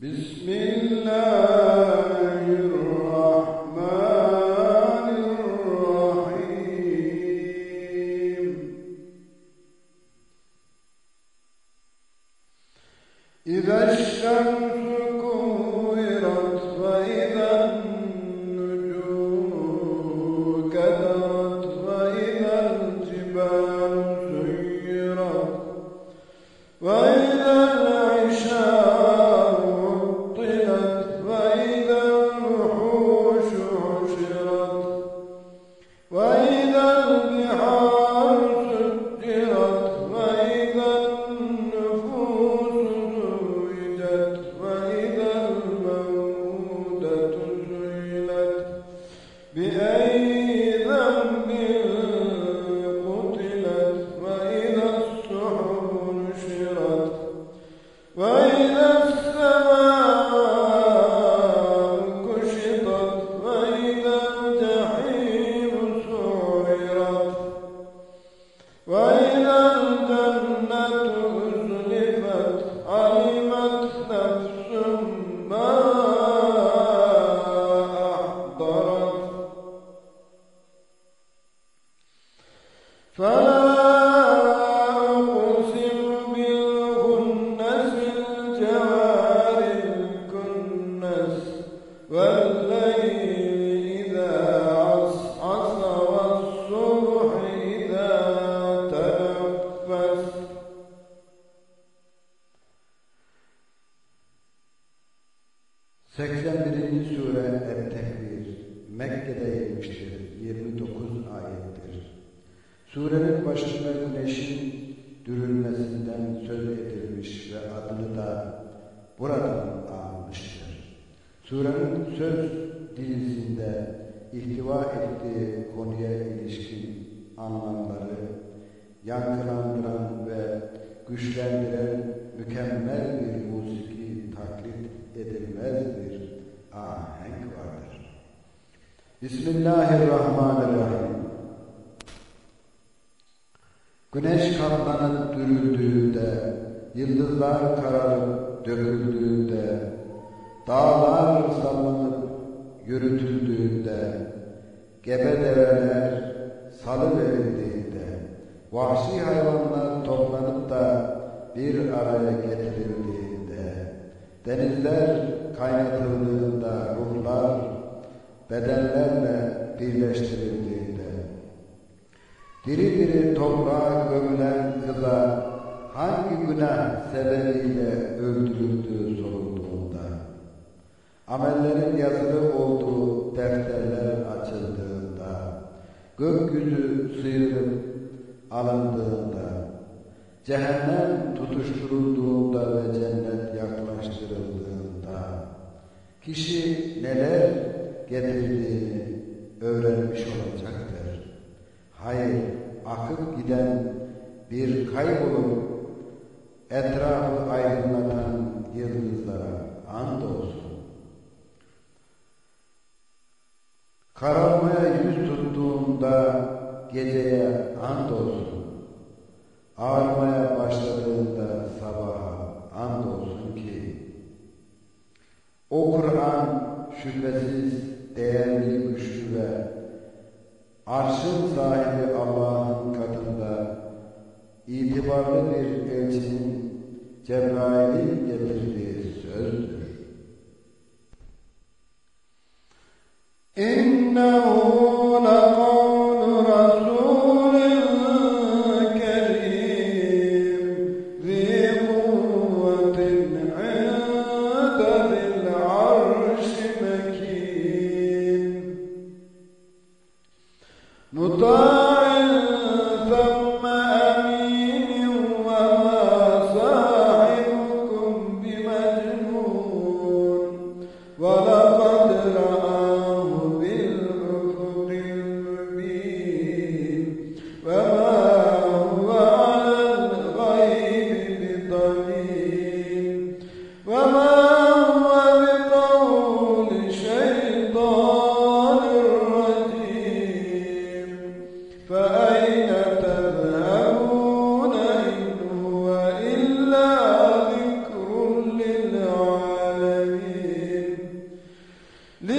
بسم الله الرحمن الرحيم. إذا الشمس بها 81. Sure El-Tekbir Mekke'de inmiştir. 29 ayettir. Surenin başında güneşin dürülmesinden söz edilmiş ve adını da buradan almıştır. Surenin söz dilisinde ihtiva ettiği konuya ilişkin anlamları yankılandıran ve güçlendiren mükemmel bir musiki taklit edilmez Bismillahirrahmanirrahim. Güneş katlanıp dürüldüğünde, yıldızlar kararıp döküldüğünde, dağlar sallanıp yürütüldüğünde, gebe develer salı verildiğinde, vahşi hayvanlar toplanıp da bir araya getirildiğinde, denizler kaynatıldığında ruhlar bedenlerle birleştirildiğinde, diri diri toprağa gömülen kıza hangi günah sebebiyle öldürüldüğü sorulduğunda, amellerin yazılı olduğu defterler açıldığında, gökyüzü sıyrılıp alındığında, cehennem tutuşturulduğunda ve cennet yaklaştırıldığında, kişi neler getirdiğini öğrenmiş olacaktır. Hayır, akıp giden bir kaybolup etrafı aydınlatan yıldızlara andolsun. Kararmaya yüz tuttuğunda geceye andolsun. Ağarmaya başladığında elçinin Cebrail'in getirdiği sözdür.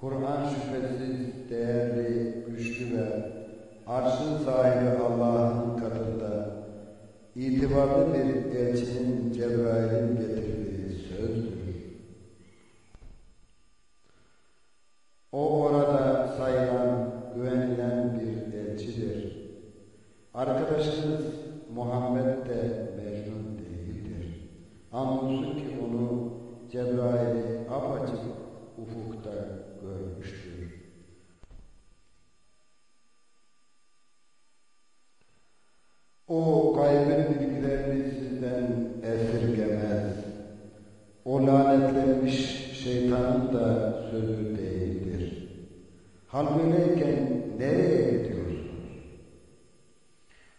Kur'an şüphesiz değerli, güçlü ve arşın sahibi Allah'ın katında itibarlı bir elçinin Cebrail'in getirdiği sözdür. O orada sayılan, güvenilen bir elçidir. Arkadaşınız Muhammed de Mecnun değildir. Andolsun ki onu Cebrail'i O gaybın bilgilerini esirgemez. O lanetlenmiş şeytanın da sözü değildir. Hal böyleyken nereye gidiyorsunuz?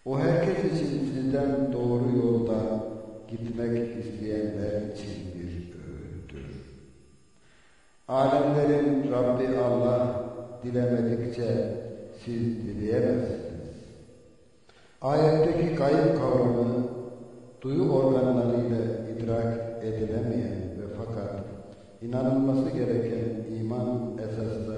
O herkes için sizden doğru yolda gitmek isteyenler için bir öğüttür. Alemlerin Rabbi Allah dilemedikçe siz dileyemezsiniz. Ayetteki kayıp kavramı duyu organlarıyla idrak edilemeyen ve fakat inanılması gereken iman esaslarını